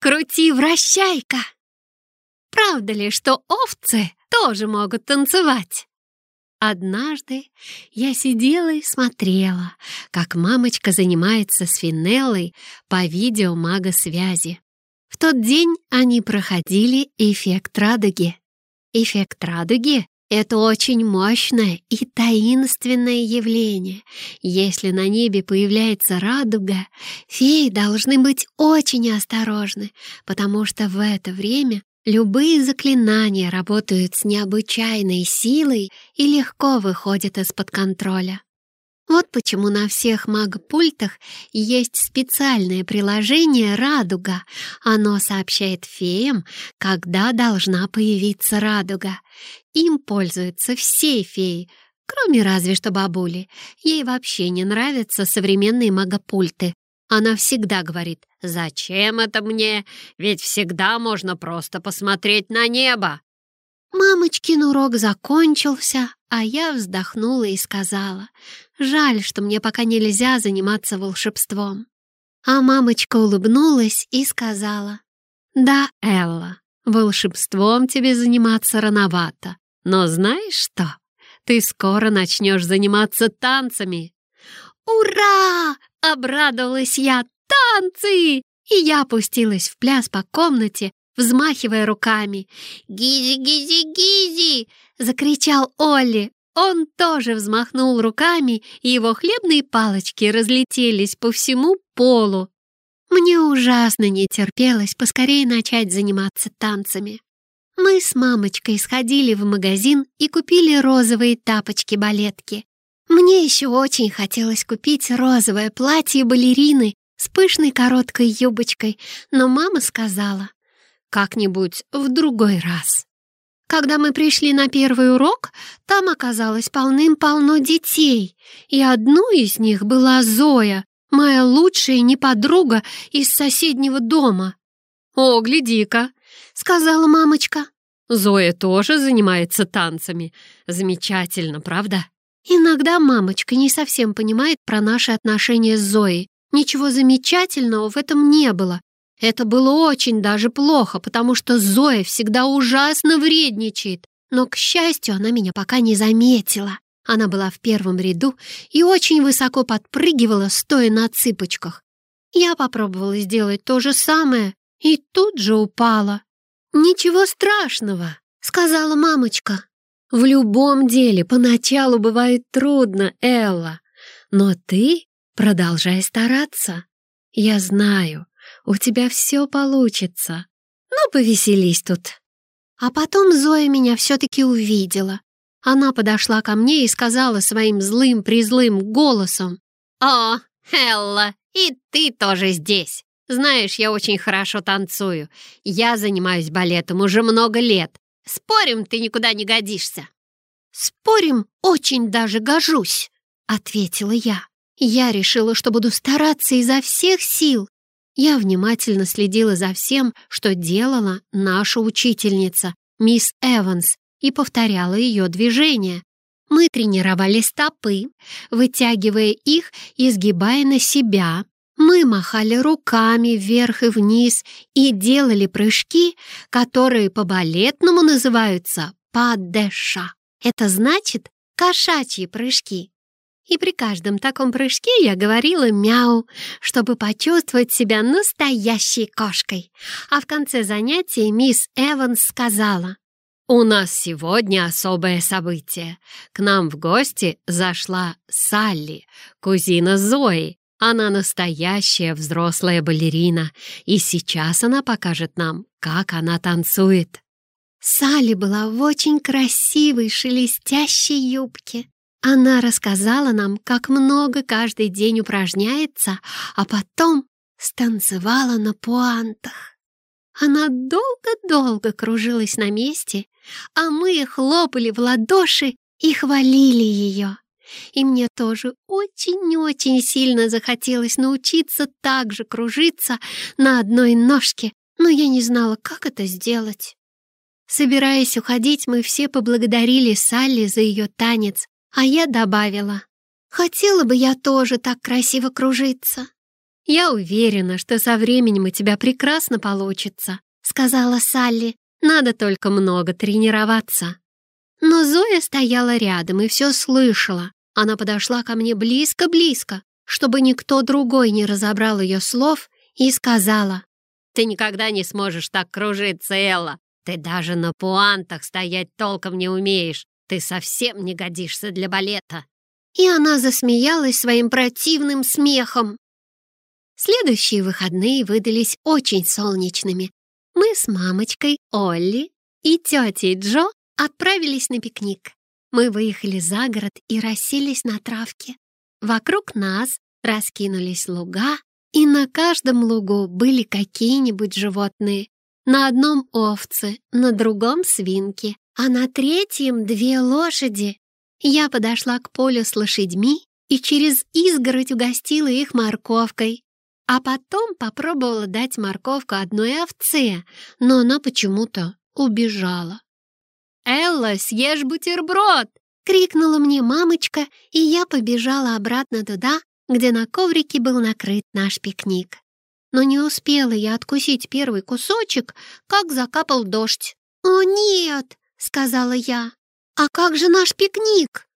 крути-вращайка. Правда ли, что овцы тоже могут танцевать? Однажды я сидела и смотрела, как мамочка занимается с Финеллой по видео мага-связи. В тот день они проходили эффект радуги. Эффект радуги — это очень мощное и таинственное явление. Если на небе появляется радуга, феи должны быть очень осторожны, потому что в это время Любые заклинания работают с необычайной силой и легко выходят из-под контроля. Вот почему на всех маг-пультах есть специальное приложение «Радуга». Оно сообщает феям, когда должна появиться радуга. Им пользуются все феи, кроме разве что бабули. Ей вообще не нравятся современные магопульты, она всегда говорит «Зачем это мне? Ведь всегда можно просто посмотреть на небо». Мамочкин урок закончился, а я вздохнула и сказала «Жаль, что мне пока нельзя заниматься волшебством». А мамочка улыбнулась и сказала «Да, Элла, волшебством тебе заниматься рановато, но знаешь что? Ты скоро начнешь заниматься танцами». «Ура!» — обрадовалась я. «Танцы!» И я опустилась в пляс по комнате, взмахивая руками. «Гизи, гизи, гизи!» — закричал Олли. Он тоже взмахнул руками, и его хлебные палочки разлетелись по всему полу. Мне ужасно не терпелось поскорее начать заниматься танцами. Мы с мамочкой сходили в магазин и купили розовые тапочки-балетки. Мне еще очень хотелось купить розовое платье балерины с пышной короткой юбочкой, но мама сказала, как-нибудь в другой раз. Когда мы пришли на первый урок, там оказалось полным-полно детей, и одну из них была Зоя, моя лучшая не подруга из соседнего дома. «О, гляди-ка!» — сказала мамочка. «Зоя тоже занимается танцами. Замечательно, правда?» Иногда мамочка не совсем понимает про наши отношения с Зоей. Ничего замечательного в этом не было. Это было очень даже плохо, потому что Зоя всегда ужасно вредничает. Но, к счастью, она меня пока не заметила. Она была в первом ряду и очень высоко подпрыгивала, стоя на цыпочках. Я попробовала сделать то же самое и тут же упала. «Ничего страшного», — сказала мамочка. В любом деле поначалу бывает трудно, Элла, но ты продолжай стараться. Я знаю, у тебя все получится. Ну, повеселись тут. А потом Зоя меня все-таки увидела. Она подошла ко мне и сказала своим злым-призлым голосом. «О, Элла, и ты тоже здесь. Знаешь, я очень хорошо танцую. Я занимаюсь балетом уже много лет. Спорим, ты никуда не годишься?» «Спорим, очень даже гожусь», — ответила я. Я решила, что буду стараться изо всех сил. Я внимательно следила за всем, что делала наша учительница, мисс Эванс, и повторяла ее движения. Мы тренировали стопы, вытягивая их и сгибая на себя, мы махали руками вверх и вниз и делали прыжки, которые по-балетному называются падеша. Это значит кошачьи прыжки. И при каждом таком прыжке я говорила «мяу», чтобы почувствовать себя настоящей кошкой. А в конце занятия мисс Эванс сказала «У нас сегодня особое событие. К нам в гости зашла Салли, кузина Зои, она настоящая взрослая балерина, и сейчас она покажет нам, как она танцует». Салли была в очень красивой шелестящей юбке. Она рассказала нам, как много каждый день упражняется, а потом станцевала на пуантах. Она долго-долго кружилась на месте, а мы хлопали в ладоши и хвалили ее. И мне тоже очень-очень сильно захотелось научиться так же кружиться на одной ножке, но я не знала, как это сделать. Собираясь уходить, мы все поблагодарили Салли за ее танец, а я добавила, «Хотела бы я тоже так красиво кружиться». «Я уверена, что со временем у тебя прекрасно получится», — сказала Салли. «Надо только много тренироваться». Но Зоя стояла рядом и все слышала. Она подошла ко мне близко-близко, чтобы никто другой не разобрал ее слов, и сказала, «Ты никогда не сможешь так кружиться, Элла. Ты даже на пуантах стоять толком не умеешь. Ты совсем не годишься для балета». И она засмеялась своим противным смехом. Следующие выходные выдались очень солнечными. Мы с мамочкой, Олли и тетей Джо отправились на пикник. Мы выехали за город и расселись на травке. Вокруг нас раскинулись луга, и на каждом лугу были какие-нибудь животные. На одном овцы, на другом свинки, а на третьем две лошади. Я подошла к полю с лошадьми и через изгородь угостила их морковкой. А потом попробовала дать морковку одной овце, но она почему-то убежала. «Элла, съешь бутерброд!» — крикнула мне мамочка, и я побежала обратно туда, где на коврике был накрыт наш пикник. Но не успела я откусить первый кусочек, как закапал дождь. «О, нет!» — сказала я. «А как же наш пикник?»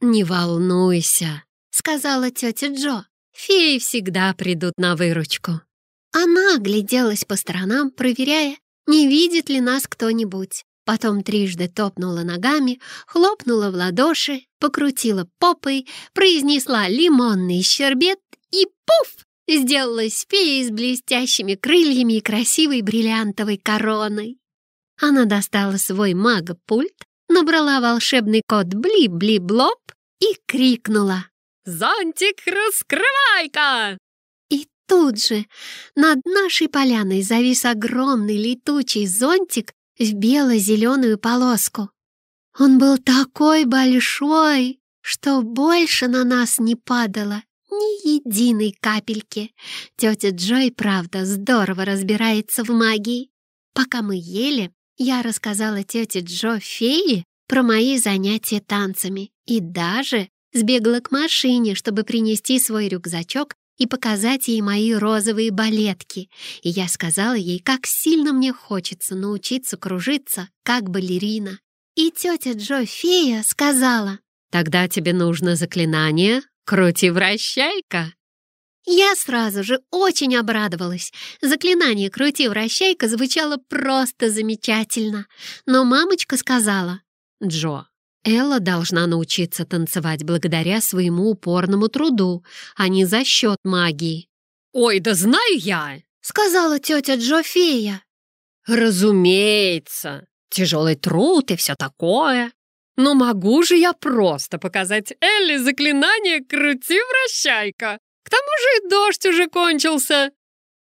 «Не волнуйся», — сказала тетя Джо. Феи всегда придут на выручку». Она огляделась по сторонам, проверяя, не видит ли нас кто-нибудь. Потом трижды топнула ногами, хлопнула в ладоши, покрутила попой, произнесла лимонный щербет и пуф! Сделалась феей с блестящими крыльями и красивой бриллиантовой короной. Она достала свой мага-пульт, набрала волшебный код «Бли-бли-блоп» и крикнула «Зонтик, раскрывай-ка!» И тут же над нашей поляной завис огромный летучий зонтик в бело-зеленую полоску. Он был такой большой, что больше на нас не падало ни единой капельки. Тетя Джой, правда, здорово разбирается в магии. Пока мы ели, я рассказала тете Джо феи про мои занятия танцами и даже Сбегала к машине, чтобы принести свой рюкзачок и показать ей мои розовые балетки. И я сказала ей, как сильно мне хочется научиться кружиться, как балерина. И тетя Джо Фея сказала, «Тогда тебе нужно заклинание «Крути-вращайка». Я сразу же очень обрадовалась. Заклинание «Крути-вращайка» звучало просто замечательно. Но мамочка сказала, «Джо, Элла должна научиться танцевать благодаря своему упорному труду, а не за счет магии. «Ой, да знаю я!» — сказала тетя Джофея. «Разумеется, тяжелый труд и все такое. Но могу же я просто показать Элли заклинание «Крути-вращайка». К тому же и дождь уже кончился».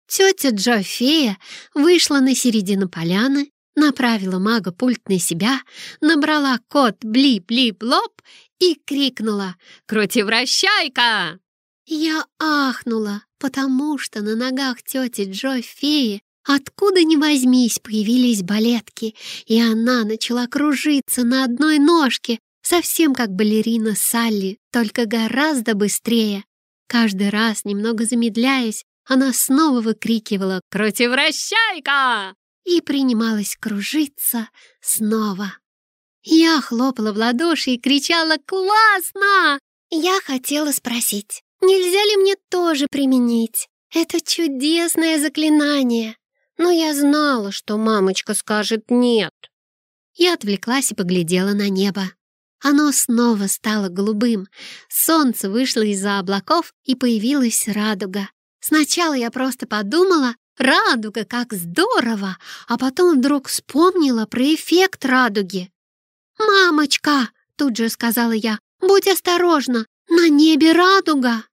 Тетя Джофея вышла на середину поляны направила мага-пульт на себя, набрала код «Бли-бли-блоп» и крикнула «Крути-вращайка!». Я ахнула, потому что на ногах тети Джо феи откуда ни возьмись появились балетки, и она начала кружиться на одной ножке, совсем как балерина Салли, только гораздо быстрее. Каждый раз, немного замедляясь, она снова выкрикивала «Крути-вращайка!» и принималась кружиться снова. Я хлопала в ладоши и кричала «Классно!» Я хотела спросить, нельзя ли мне тоже применить это чудесное заклинание, но я знала, что мамочка скажет «нет». Я отвлеклась и поглядела на небо. Оно снова стало голубым. Солнце вышло из-за облаков, и появилась радуга. Сначала я просто подумала, Радуга, как здорово! А потом вдруг вспомнила про эффект радуги. «Мамочка!» — тут же сказала я. «Будь осторожна! На небе радуга!»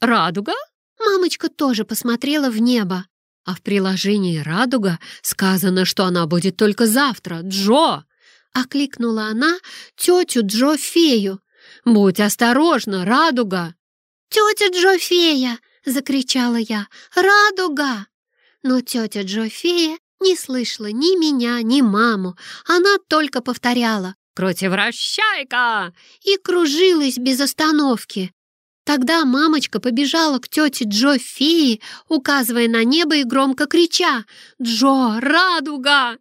«Радуга?» Мамочка тоже посмотрела в небо. А в приложении «Радуга» сказано, что она будет только завтра. Джо!» Окликнула она тетю Джо-фею. «Будь осторожна, Радуга!» «Тетя Джо-фея!» — закричала я. «Радуга!» Но тетя Джофея не слышала ни меня, ни маму. Она только повторяла «Крути-вращайка!» и кружилась без остановки. Тогда мамочка побежала к тете Джо феи, указывая на небо и громко крича «Джо, радуга!».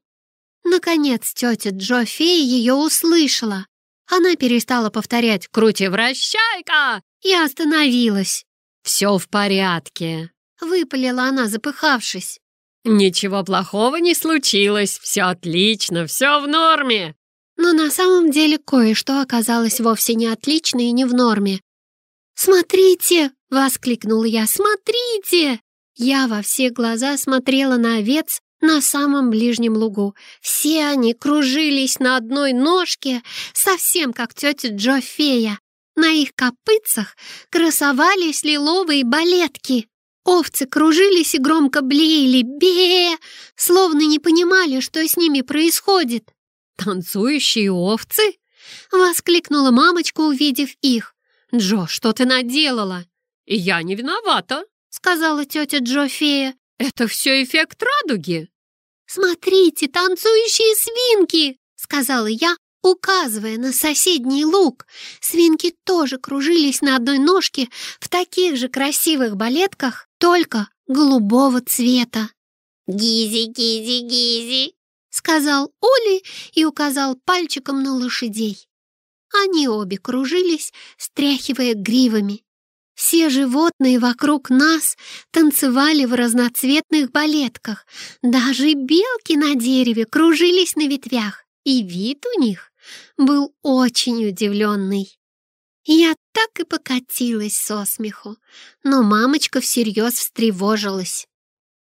Наконец тетя Джо фея ее услышала. Она перестала повторять «Крути-вращайка!» и остановилась. «Все в порядке», — выпалила она, запыхавшись. «Ничего плохого не случилось, все отлично, все в норме!» Но на самом деле кое-что оказалось вовсе не отлично и не в норме. «Смотрите!» — воскликнула я. «Смотрите!» Я во все глаза смотрела на овец на самом ближнем лугу. Все они кружились на одной ножке, совсем как тетя Джо-фея. На их копытцах красовались лиловые балетки. Овцы кружились и громко блеяли бе словно не понимали, что с ними происходит. «Танцующие овцы?» — воскликнула мамочка, увидев их. «Джо, что ты наделала?» «Я не виновата», — сказала тетя Джо-фея. «Это все эффект радуги». «Смотрите, танцующие свинки!» — сказала я, указывая на соседний луг. Свинки тоже кружились на одной ножке в таких же красивых балетках, только голубого цвета. «Гизи, гизи, гизи!» — сказал Оли и указал пальчиком на лошадей. Они обе кружились, стряхивая гривами. Все животные вокруг нас танцевали в разноцветных балетках. Даже белки на дереве кружились на ветвях, и вид у них был очень удивленный. Я так и покатилась со смеху, но мамочка всерьез встревожилась.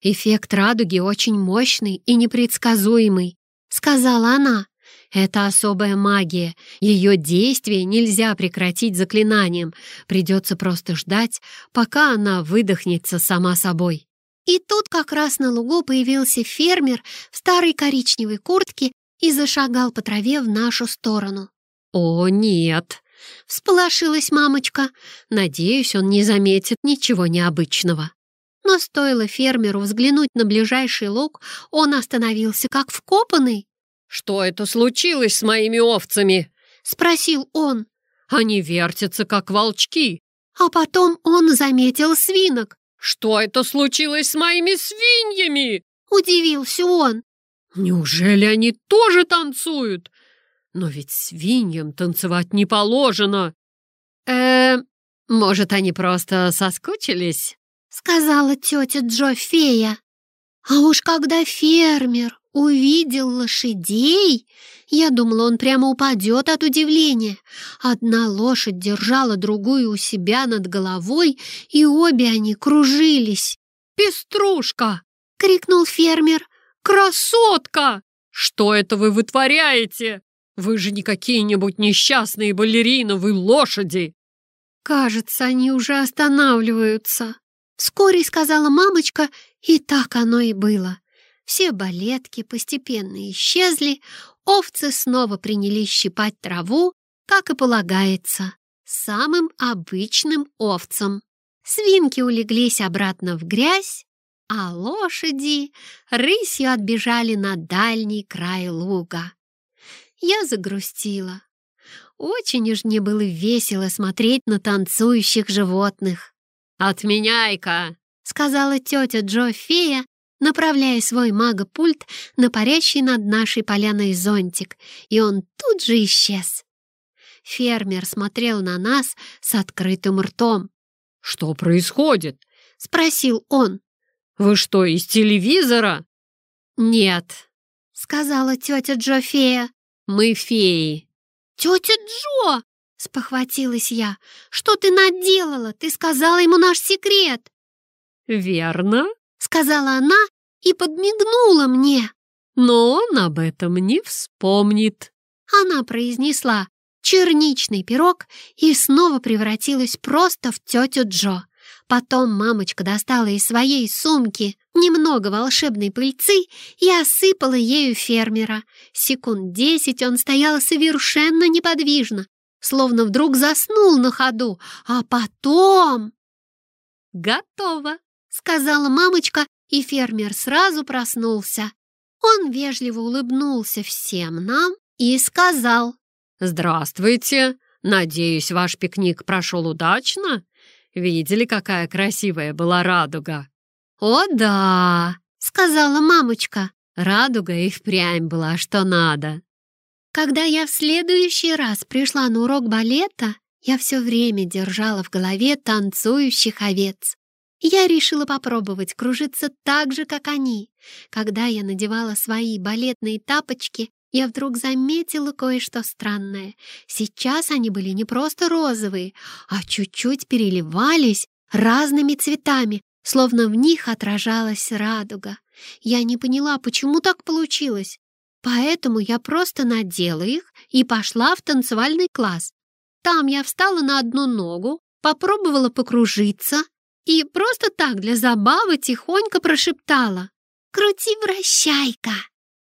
«Эффект радуги очень мощный и непредсказуемый», — сказала она. Это особая магия. Ее действие нельзя прекратить заклинанием. Придется просто ждать, пока она выдохнется сама собой. И тут как раз на лугу появился фермер в старой коричневой куртке и зашагал по траве в нашу сторону. «О, нет!» — всполошилась мамочка. «Надеюсь, он не заметит ничего необычного». Но стоило фермеру взглянуть на ближайший луг, он остановился как вкопанный. «Что это случилось с моими овцами?» — спросил он. «Они вертятся, как волчки». А потом он заметил свинок. «Что это случилось с моими свиньями?» — удивился он. «Неужели они тоже танцуют? Но ведь свиньям танцевать не положено». «Э, может, они просто соскучились?» — сказала тетя Джо-фея. А уж когда фермер увидел лошадей, я думала, он прямо упадет от удивления. Одна лошадь держала другую у себя над головой, и обе они кружились. «Пеструшка!» — крикнул фермер. «Красотка! Что это вы вытворяете? Вы же не какие-нибудь несчастные балериновые лошади!» «Кажется, они уже останавливаются», — вскоре сказала мамочка, и так оно и было. Все балетки постепенно исчезли, овцы снова принялись щипать траву, как и полагается, самым обычным овцам. Свинки улеглись обратно в грязь, а лошади рысью отбежали на дальний край луга. Я загрустила. Очень уж мне было весело смотреть на танцующих животных. «Отменяй-ка!» — сказала тетя Джо-фея, направляя свой магопульт на парящий над нашей поляной зонтик, и он тут же исчез. Фермер смотрел на нас с открытым ртом. «Что происходит?» — спросил он. «Вы что, из телевизора?» «Нет», — сказала тетя Джо-фея. «Мы феи». «Тетя Джо!» — спохватилась я. «Что ты наделала? Ты сказала ему наш секрет!» «Верно», — сказала она и подмигнула мне. «Но он об этом не вспомнит». Она произнесла черничный пирог и снова превратилась просто в тетю Джо. Потом мамочка достала из своей сумки немного волшебной пыльцы и осыпала ею фермера. Секунд десять он стоял совершенно неподвижно, словно вдруг заснул на ходу, а потом... «Готово!» сказала мамочка, и фермер сразу проснулся. Он вежливо улыбнулся всем нам и сказал «Здравствуйте! Надеюсь, ваш пикник прошел удачно? Видели, какая красивая была радуга?» «О да!» — сказала мамочка. Радуга и впрямь была что надо. Когда я в следующий раз пришла на урок балета, я все время держала в голове танцующих овец. Я решила попробовать кружиться так же, как они. Когда я надевала свои балетные тапочки, я вдруг заметила кое-что странное. Сейчас они были не просто розовые, а чуть-чуть переливались разными цветами, словно в них отражалась радуга. Я не поняла, почему так получилось. Поэтому я просто надела их и пошла в танцевальный класс. Там я встала на одну ногу, попробовала покружиться и просто так для забавы тихонько прошептала «Крути-вращайка!».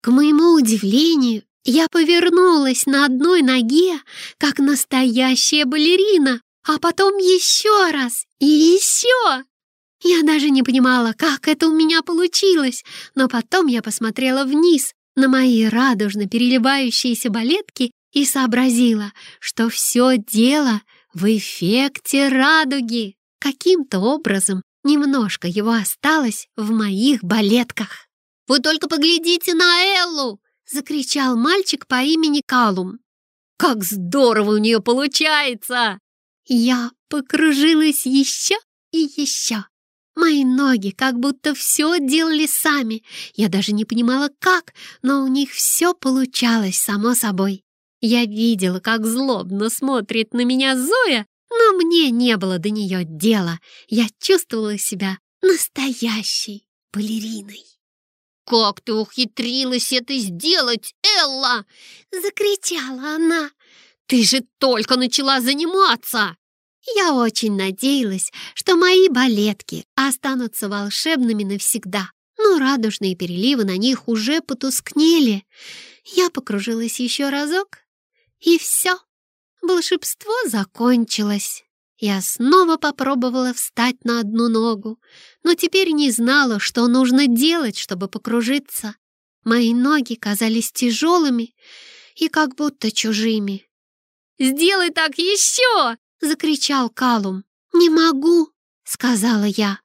К моему удивлению, я повернулась на одной ноге, как настоящая балерина, а потом еще раз и еще. Я даже не понимала, как это у меня получилось, но потом я посмотрела вниз на мои радужно переливающиеся балетки и сообразила, что все дело в эффекте радуги. Каким-то образом немножко его осталось в моих балетках. «Вы только поглядите на Эллу!» — закричал мальчик по имени Калум. «Как здорово у нее получается!» Я покружилась еще и еще. Мои ноги как будто все делали сами. Я даже не понимала, как, но у них все получалось само собой. Я видела, как злобно смотрит на меня Зоя, но мне не было до нее дела. Я чувствовала себя настоящей балериной. «Как ты ухитрилась это сделать, Элла?» — закричала она. «Ты же только начала заниматься!» Я очень надеялась, что мои балетки останутся волшебными навсегда, но радужные переливы на них уже потускнели. Я покружилась еще разок, и все, волшебство закончилось. Я снова попробовала встать на одну ногу, но теперь не знала, что нужно делать, чтобы покружиться. Мои ноги казались тяжелыми и как будто чужими. «Сделай так еще!» — закричал Калум. «Не могу!» — сказала я.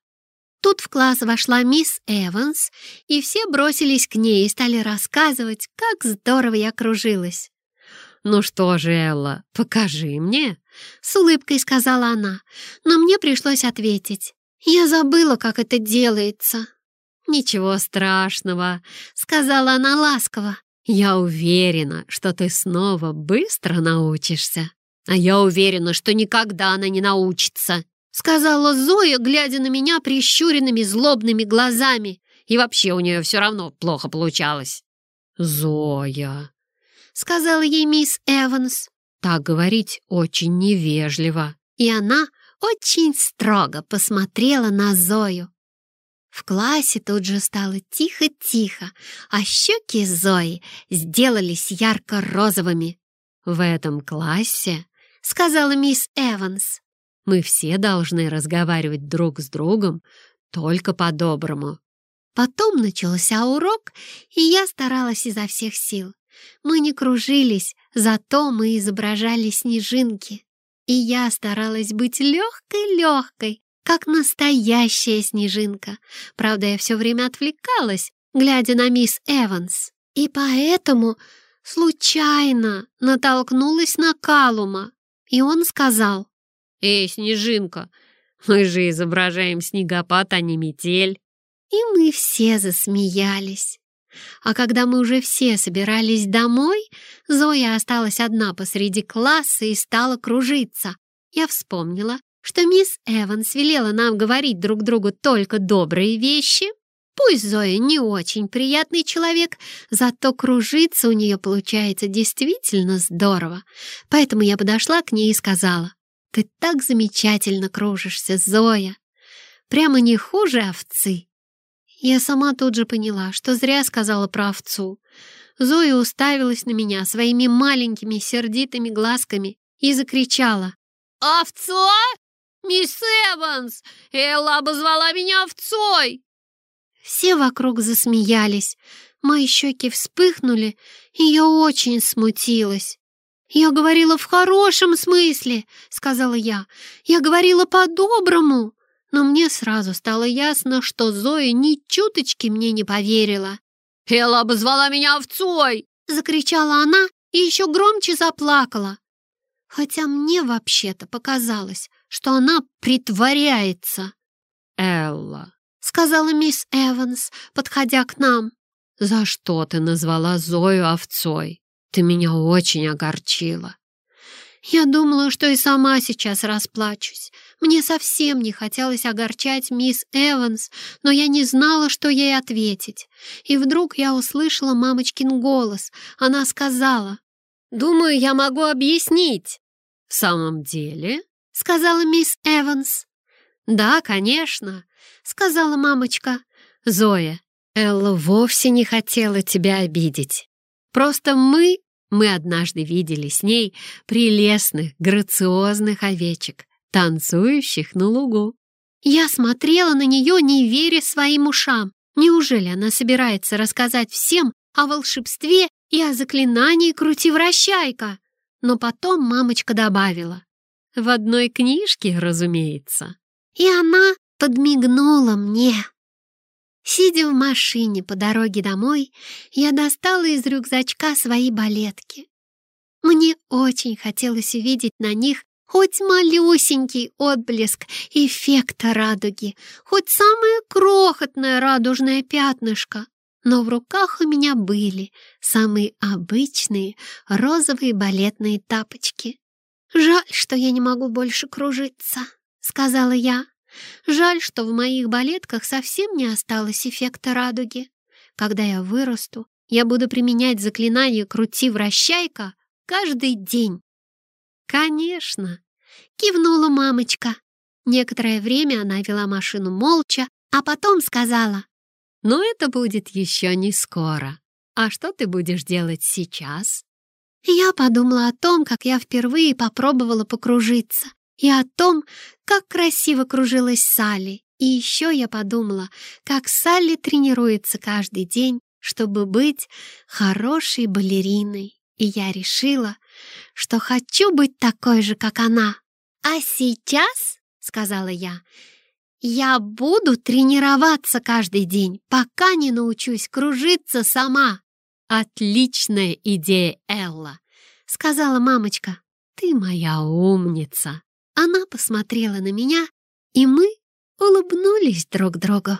Тут в класс вошла мисс Эванс, и все бросились к ней и стали рассказывать, как здорово я кружилась. «Ну что же, Элла, покажи мне!» — с улыбкой сказала она, но мне пришлось ответить. «Я забыла, как это делается». «Ничего страшного», — сказала она ласково. «Я уверена, что ты снова быстро научишься». «А я уверена, что никогда она не научится», — сказала Зоя, глядя на меня прищуренными злобными глазами. И вообще у нее все равно плохо получалось. «Зоя», — сказала ей мисс Эванс, — «так говорить очень невежливо». И она очень строго посмотрела на Зою. В классе тут же стало тихо-тихо, а щеки Зои сделались ярко-розовыми. В этом классе сказала мисс Эванс. «Мы все должны разговаривать друг с другом только по-доброму». Потом начался урок, и я старалась изо всех сил. Мы не кружились, зато мы изображали снежинки. И я старалась быть легкой-легкой, как настоящая снежинка. Правда, я все время отвлекалась, глядя на мисс Эванс. И поэтому случайно натолкнулась на Калума. И он сказал, «Эй, Снежинка, мы же изображаем снегопад, а не метель». И мы все засмеялись. А когда мы уже все собирались домой, Зоя осталась одна посреди класса и стала кружиться. Я вспомнила, что мисс Эванс велела нам говорить друг другу только добрые вещи, Пусть Зоя не очень приятный человек, зато кружиться у нее получается действительно здорово. Поэтому я подошла к ней и сказала, «Ты так замечательно кружишься, Зоя! Прямо не хуже овцы!» Я сама тут же поняла, что зря сказала про овцу. Зоя уставилась на меня своими маленькими сердитыми глазками и закричала, «Овца? Мисс Эванс! Элла обозвала меня овцой!» Все вокруг засмеялись. Мои щеки вспыхнули, и я очень смутилась. «Я говорила в хорошем смысле», — сказала я. «Я говорила по-доброму». Но мне сразу стало ясно, что Зоя ни чуточки мне не поверила. «Элла обозвала меня овцой!» — закричала она и еще громче заплакала. Хотя мне вообще-то показалось, что она притворяется. «Элла», — сказала мисс Эванс, подходя к нам. «За что ты назвала Зою овцой? Ты меня очень огорчила». Я думала, что и сама сейчас расплачусь. Мне совсем не хотелось огорчать мисс Эванс, но я не знала, что ей ответить. И вдруг я услышала мамочкин голос. Она сказала, «Думаю, я могу объяснить». «В самом деле?» — сказала мисс Эванс. «Да, конечно», — сказала мамочка. «Зоя, Элла вовсе не хотела тебя обидеть. Просто мы, мы однажды видели с ней прелестных, грациозных овечек, танцующих на лугу. Я смотрела на нее, не веря своим ушам. Неужели она собирается рассказать всем о волшебстве и о заклинании «Крути-вращайка»? Но потом мамочка добавила. В одной книжке, разумеется. И она подмигнула мне. Сидя в машине по дороге домой, я достала из рюкзачка свои балетки. Мне очень хотелось увидеть на них хоть малюсенький отблеск эффекта радуги, хоть самое крохотное радужное пятнышко. Но в руках у меня были самые обычные розовые балетные тапочки. «Жаль, что я не могу больше кружиться», — сказала я. «Жаль, что в моих балетках совсем не осталось эффекта радуги. Когда я вырасту, я буду применять заклинание «Крути-вращайка» каждый день». «Конечно!» — кивнула мамочка. Некоторое время она вела машину молча, а потом сказала. «Но это будет еще не скоро. А что ты будешь делать сейчас?» Я подумала о том, как я впервые попробовала покружиться, и о том, как красиво кружилась Салли. И еще я подумала, как Салли тренируется каждый день, чтобы быть хорошей балериной. И я решила, что хочу быть такой же, как она. «А сейчас, — сказала я, — я буду тренироваться каждый день, пока не научусь кружиться сама». «Отличная идея, Элла!» — сказала мамочка. «Ты моя умница!» Она посмотрела на меня, и мы улыбнулись друг другу.